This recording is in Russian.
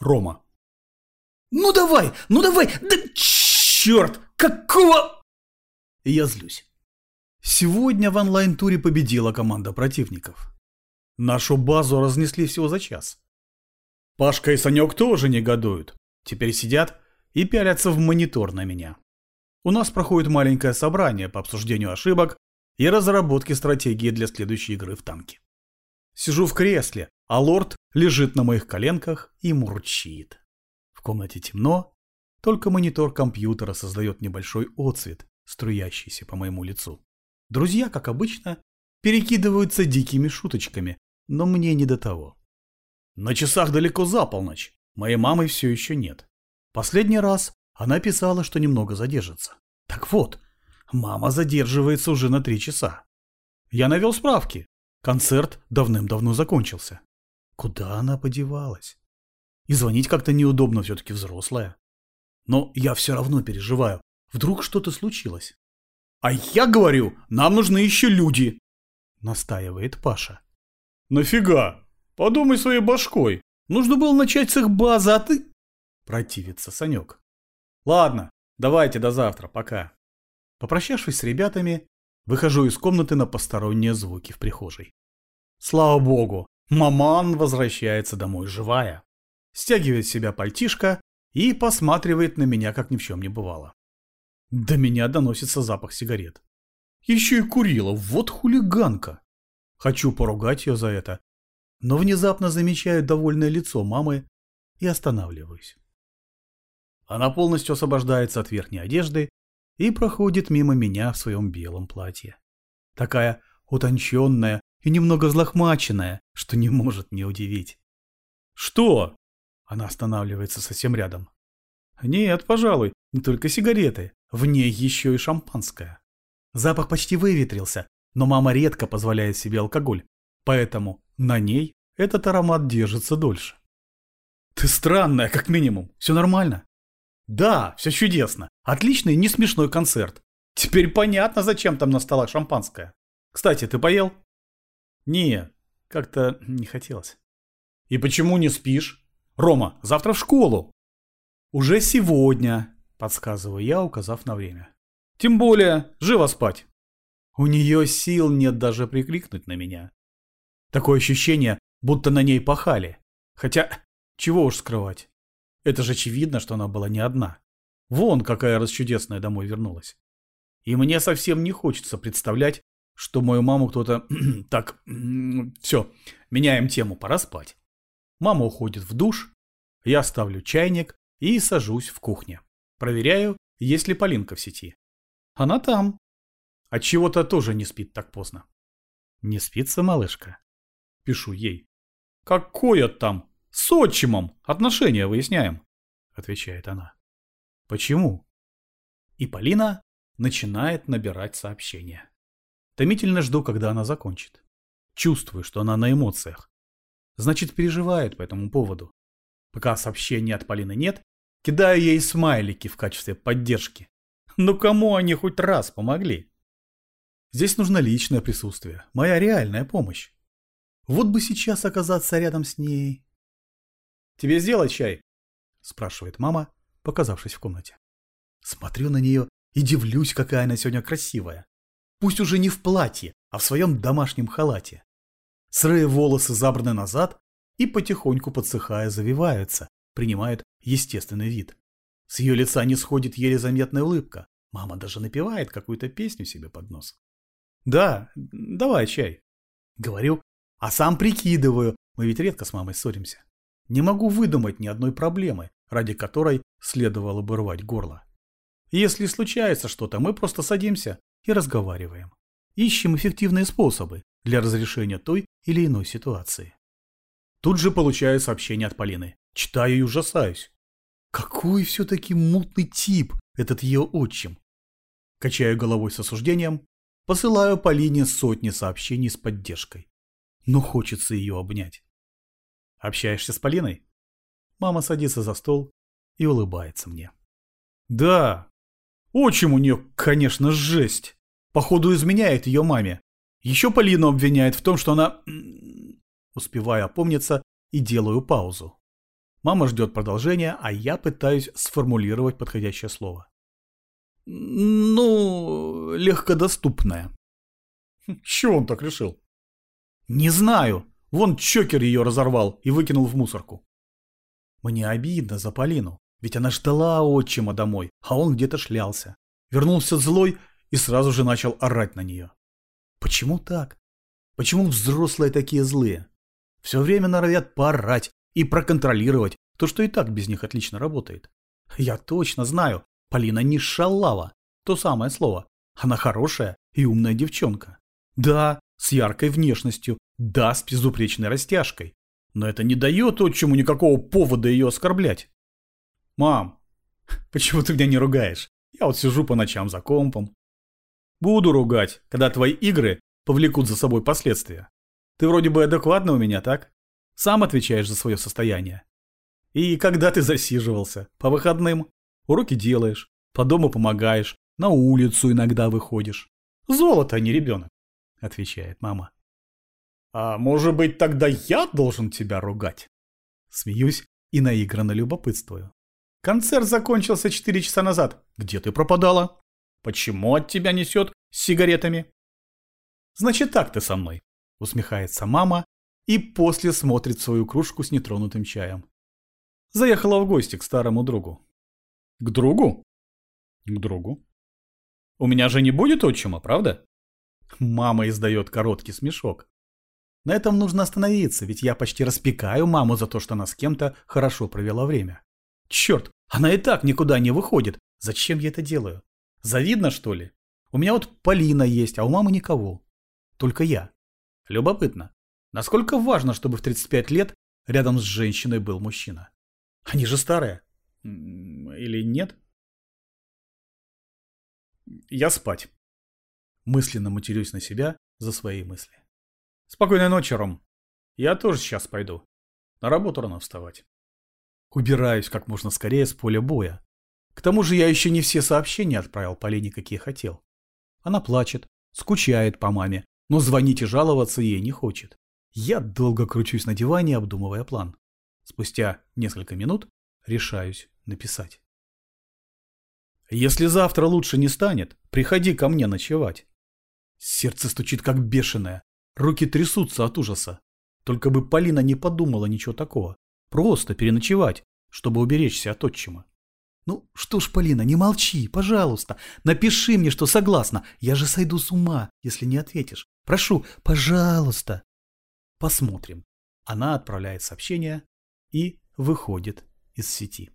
Рома. «Ну давай! Ну давай! Да черт! Какого...» Я злюсь. Сегодня в онлайн-туре победила команда противников. Нашу базу разнесли всего за час. Пашка и Санек тоже негодуют. Теперь сидят и пялятся в монитор на меня. У нас проходит маленькое собрание по обсуждению ошибок и разработке стратегии для следующей игры в танки. Сижу в кресле, а лорд лежит на моих коленках и мурчит. В комнате темно, только монитор компьютера создает небольшой отцвет, струящийся по моему лицу. Друзья, как обычно, перекидываются дикими шуточками, но мне не до того. На часах далеко за полночь, моей мамы все еще нет. Последний раз она писала, что немного задержится. Так вот, мама задерживается уже на три часа. Я навел справки, Концерт давным-давно закончился. Куда она подевалась? И звонить как-то неудобно, все-таки взрослая. Но я все равно переживаю. Вдруг что-то случилось. А я говорю, нам нужны еще люди, настаивает Паша. Нафига? Подумай своей башкой. Нужно было начать с их базы, а ты... Противится Санек. Ладно, давайте до завтра, пока. Попрощавшись с ребятами, Выхожу из комнаты на посторонние звуки в прихожей. Слава богу, маман возвращается домой живая. Стягивает с себя пальтишко и посматривает на меня, как ни в чем не бывало. До меня доносится запах сигарет. Еще и курила, вот хулиганка. Хочу поругать ее за это, но внезапно замечаю довольное лицо мамы и останавливаюсь. Она полностью освобождается от верхней одежды и проходит мимо меня в своем белом платье. Такая утонченная и немного взлохмаченная, что не может не удивить. «Что?» Она останавливается совсем рядом. «Нет, пожалуй, не только сигареты. В ней еще и шампанское. Запах почти выветрился, но мама редко позволяет себе алкоголь, поэтому на ней этот аромат держится дольше. Ты странная, как минимум. Все нормально? Да, все чудесно. Отличный, не смешной концерт. Теперь понятно, зачем там на столах шампанское. Кстати, ты поел? Не, как-то не хотелось. И почему не спишь? Рома, завтра в школу. Уже сегодня, подсказываю я, указав на время. Тем более, живо спать. У нее сил нет даже прикрикнуть на меня. Такое ощущение, будто на ней пахали. Хотя, чего уж скрывать. Это же очевидно, что она была не одна. Вон какая расчудесная домой вернулась. И мне совсем не хочется представлять, что мою маму кто-то... так, все, меняем тему, пора спать. Мама уходит в душ, я ставлю чайник и сажусь в кухне. Проверяю, есть ли Полинка в сети. Она там. От чего то тоже не спит так поздно. Не спится малышка? Пишу ей. Какое там? С отчимом отношения выясняем, отвечает она. Почему? И Полина начинает набирать сообщения. Томительно жду, когда она закончит. Чувствую, что она на эмоциях. Значит, переживает по этому поводу. Пока сообщений от Полины нет, кидаю ей смайлики в качестве поддержки. Ну кому они хоть раз помогли? Здесь нужно личное присутствие, моя реальная помощь. Вот бы сейчас оказаться рядом с ней, Тебе сделать чай? Спрашивает мама, показавшись в комнате. Смотрю на нее и дивлюсь, какая она сегодня красивая. Пусть уже не в платье, а в своем домашнем халате. Сырые волосы забраны назад и потихоньку подсыхая завиваются, принимают естественный вид. С ее лица не сходит еле заметная улыбка. Мама даже напевает какую-то песню себе под нос. «Да, давай чай», — говорю, а сам прикидываю, мы ведь редко с мамой ссоримся. Не могу выдумать ни одной проблемы, ради которой следовало бы рвать горло. Если случается что-то, мы просто садимся и разговариваем. Ищем эффективные способы для разрешения той или иной ситуации. Тут же получаю сообщение от Полины. Читаю и ужасаюсь. Какой все-таки мутный тип этот ее отчим. Качаю головой с осуждением, посылаю Полине сотни сообщений с поддержкой. Но хочется ее обнять. Общаешься с Полиной? Мама садится за стол и улыбается мне. Да, отчим у нее, конечно, жесть. Походу изменяет ее маме. Еще Полину обвиняет в том, что она... Успеваю опомниться и делаю паузу. Мама ждет продолжения, а я пытаюсь сформулировать подходящее слово. Ну, легкодоступное. Хм, чего он так решил? Не знаю. Вон чокер ее разорвал и выкинул в мусорку. Мне обидно за Полину, ведь она ждала отчима домой, а он где-то шлялся. Вернулся злой и сразу же начал орать на нее. Почему так? Почему взрослые такие злые? Все время норовят поорать и проконтролировать то, что и так без них отлично работает. Я точно знаю, Полина не шалава, то самое слово. Она хорошая и умная девчонка. Да, с яркой внешностью, да, с безупречной растяжкой. Но это не дает отчиму никакого повода ее оскорблять. Мам, почему ты меня не ругаешь? Я вот сижу по ночам за компом. Буду ругать, когда твои игры повлекут за собой последствия. Ты вроде бы адекватно у меня, так? Сам отвечаешь за свое состояние. И когда ты засиживался? По выходным? Уроки делаешь, по дому помогаешь, на улицу иногда выходишь. Золото, а не ребенок, отвечает мама. А может быть тогда я должен тебя ругать? Смеюсь и наигранно любопытствую. Концерт закончился четыре часа назад. Где ты пропадала? Почему от тебя несет сигаретами? Значит так ты со мной, усмехается мама и после смотрит свою кружку с нетронутым чаем. Заехала в гости к старому другу. К другу? К другу. У меня же не будет отчима, правда? Мама издает короткий смешок. На этом нужно остановиться, ведь я почти распекаю маму за то, что она с кем-то хорошо провела время. Черт, она и так никуда не выходит. Зачем я это делаю? Завидно, что ли? У меня вот Полина есть, а у мамы никого. Только я. Любопытно. Насколько важно, чтобы в 35 лет рядом с женщиной был мужчина? Они же старые. Или нет? Я спать. Мысленно матерюсь на себя за свои мысли. Спокойной ночи, Ром. Я тоже сейчас пойду. На работу рано вставать. Убираюсь как можно скорее с поля боя. К тому же я еще не все сообщения отправил Полине, какие хотел. Она плачет, скучает по маме, но звонить и жаловаться ей не хочет. Я долго кручусь на диване, обдумывая план. Спустя несколько минут решаюсь написать. Если завтра лучше не станет, приходи ко мне ночевать. Сердце стучит как бешеное, руки трясутся от ужаса. Только бы Полина не подумала ничего такого. Просто переночевать, чтобы уберечься от отчима. Ну что ж, Полина, не молчи, пожалуйста. Напиши мне, что согласна. Я же сойду с ума, если не ответишь. Прошу, пожалуйста. Посмотрим. Она отправляет сообщение и выходит из сети.